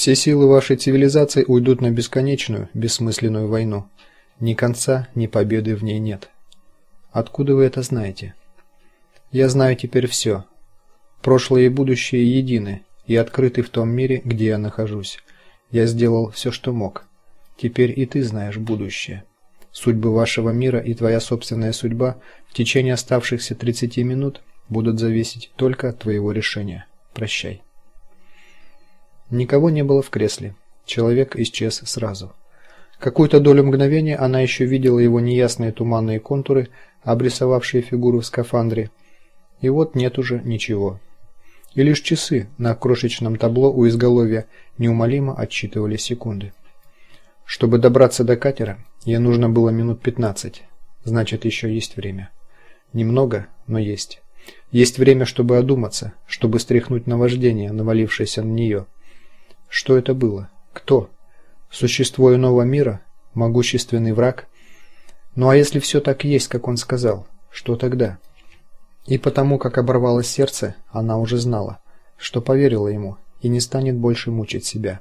Все силы вашей цивилизации уйдут на бесконечную, бессмысленную войну. Ни конца, ни победы в ней нет. Откуда вы это знаете? Я знаю теперь все. Прошлое и будущее едины и открыты в том мире, где я нахожусь. Я сделал все, что мог. Теперь и ты знаешь будущее. Судьбы вашего мира и твоя собственная судьба в течение оставшихся 30 минут будут зависеть только от твоего решения. Прощай. Никого не было в кресле. Человек исчез сразу. Какую-то долю мгновения она еще видела его неясные туманные контуры, обрисовавшие фигуру в скафандре. И вот нет уже ничего. И лишь часы на крошечном табло у изголовья неумолимо отсчитывали секунды. Чтобы добраться до катера, ей нужно было минут 15. Значит, еще есть время. Немного, но есть. Есть время, чтобы одуматься, чтобы стряхнуть наваждение, навалившееся на нее. Что это было? Кто? Существо иного мира, могущественный враг. Ну а если все так есть, как он сказал, что тогда? И потому, как оборвалось сердце, она уже знала, что поверила ему и не станет больше мучить себя.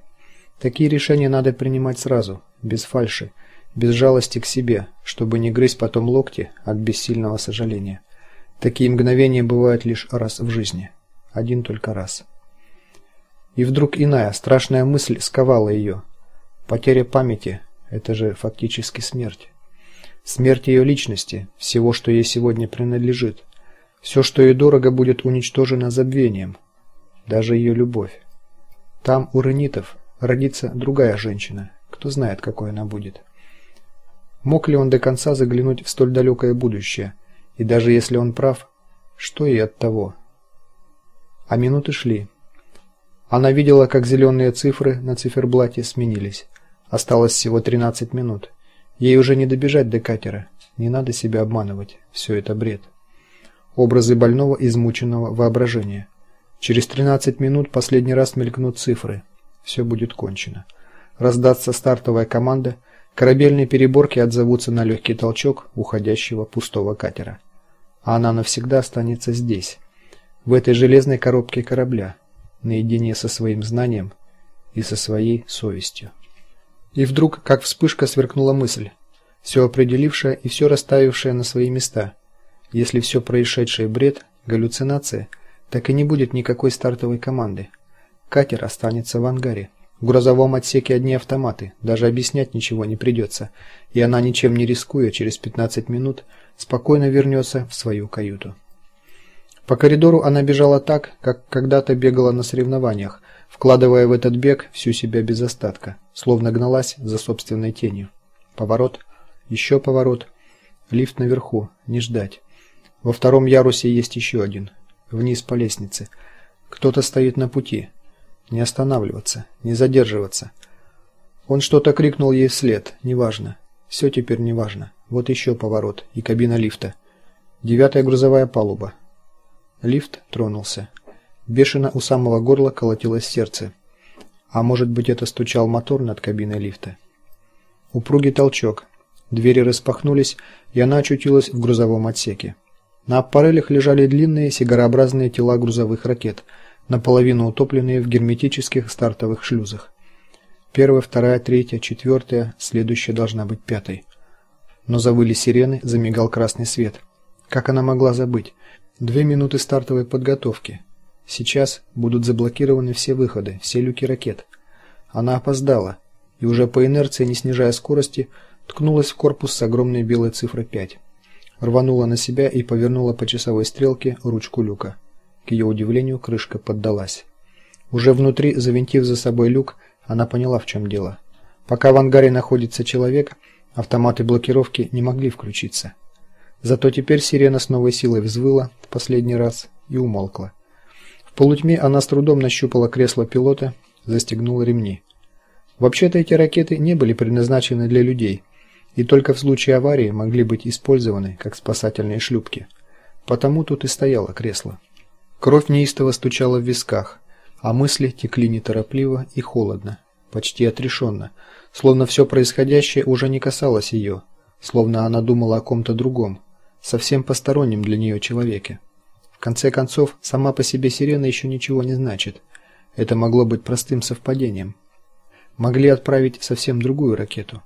Такие решения надо принимать сразу, без фальши, без жалости к себе, чтобы не грызть потом локти от бессильного сожаления. Такие мгновения бывают лишь раз в жизни, один только раз. И вдруг иная страшная мысль сковала ее. Потеря памяти это же фактически смерть. Смерть ее личности, всего, что ей сегодня принадлежит. Все, что ей дорого, будет уничтожено забвением, даже ее любовь. Там у ренитов родится другая женщина. Кто знает, какой она будет. Мог ли он до конца заглянуть в столь далекое будущее? И даже если он прав, что ей от того? А минуты шли. Она видела, как зеленые цифры на циферблате сменились. Осталось всего 13 минут. Ей уже не добежать до катера. Не надо себя обманывать. Все это бред. Образы больного измученного воображения. Через 13 минут последний раз мелькнут цифры. Все будет кончено. Раздастся стартовая команда, корабельные переборки отзовутся на легкий толчок уходящего пустого катера. А она навсегда останется здесь, в этой железной коробке корабля, наедине со своим знанием и со своей совестью. И вдруг, как вспышка, сверкнула мысль, все определившая и все расставившая на свои места. Если все происшедшее бред, галлюцинация, так и не будет никакой стартовой команды. Катер останется в ангаре. В грузовом отсеке одни автоматы, даже объяснять ничего не придется, и она ничем не рискуя через 15 минут спокойно вернется в свою каюту. По коридору она бежала так, как когда-то бегала на соревнованиях, вкладывая в этот бег всю себя без остатка, словно гналась за собственной тенью. Поворот, еще поворот. Лифт наверху, не ждать. Во втором ярусе есть еще один. Вниз по лестнице. Кто-то стоит на пути. Не останавливаться, не задерживаться. Он что-то крикнул ей вслед, неважно. Все теперь неважно. Вот еще поворот и кабина лифта. Девятая грузовая палуба. Лифт тронулся. Бешено у самого горла колотилось сердце. А может быть, это стучал мотор над кабиной лифта. Упругий толчок. Двери распахнулись, и она очутилась в грузовом отсеке. На аппарелях лежали длинные сигарообразные тела грузовых ракет, наполовину утопленные в герметических стартовых шлюзах. Первая, вторая, третья, четвертая, следующая должна быть пятой. Но завыли сирены, замигал красный свет. Как она могла забыть? Две минуты стартовой подготовки. Сейчас будут заблокированы все выходы, все люки ракет. Она опоздала и уже по инерции, не снижая скорости, ткнулась в корпус с огромной белой цифрой 5. Рванула на себя и повернула по часовой стрелке ручку люка. К ее удивлению, крышка поддалась. Уже внутри, завинтив за собой люк, она поняла, в чем дело. Пока в ангаре находится человек, автоматы блокировки не могли включиться. Зато теперь сирена с новой силой взвыла в последний раз и умолкла полутьме она с трудом нащупала кресло пилота, застегнула ремни. Вообще-то эти ракеты не были предназначены для людей и только в случае аварии могли быть использованы как спасательные шлюпки. Потому тут и стояло кресло. Кровь неистово стучала в висках, а мысли текли неторопливо и холодно, почти отрешенно, словно все происходящее уже не касалось ее, словно она думала о ком-то другом, совсем постороннем для нее человеке. В конце концов, сама по себе сирена еще ничего не значит. Это могло быть простым совпадением. Могли отправить совсем другую ракету.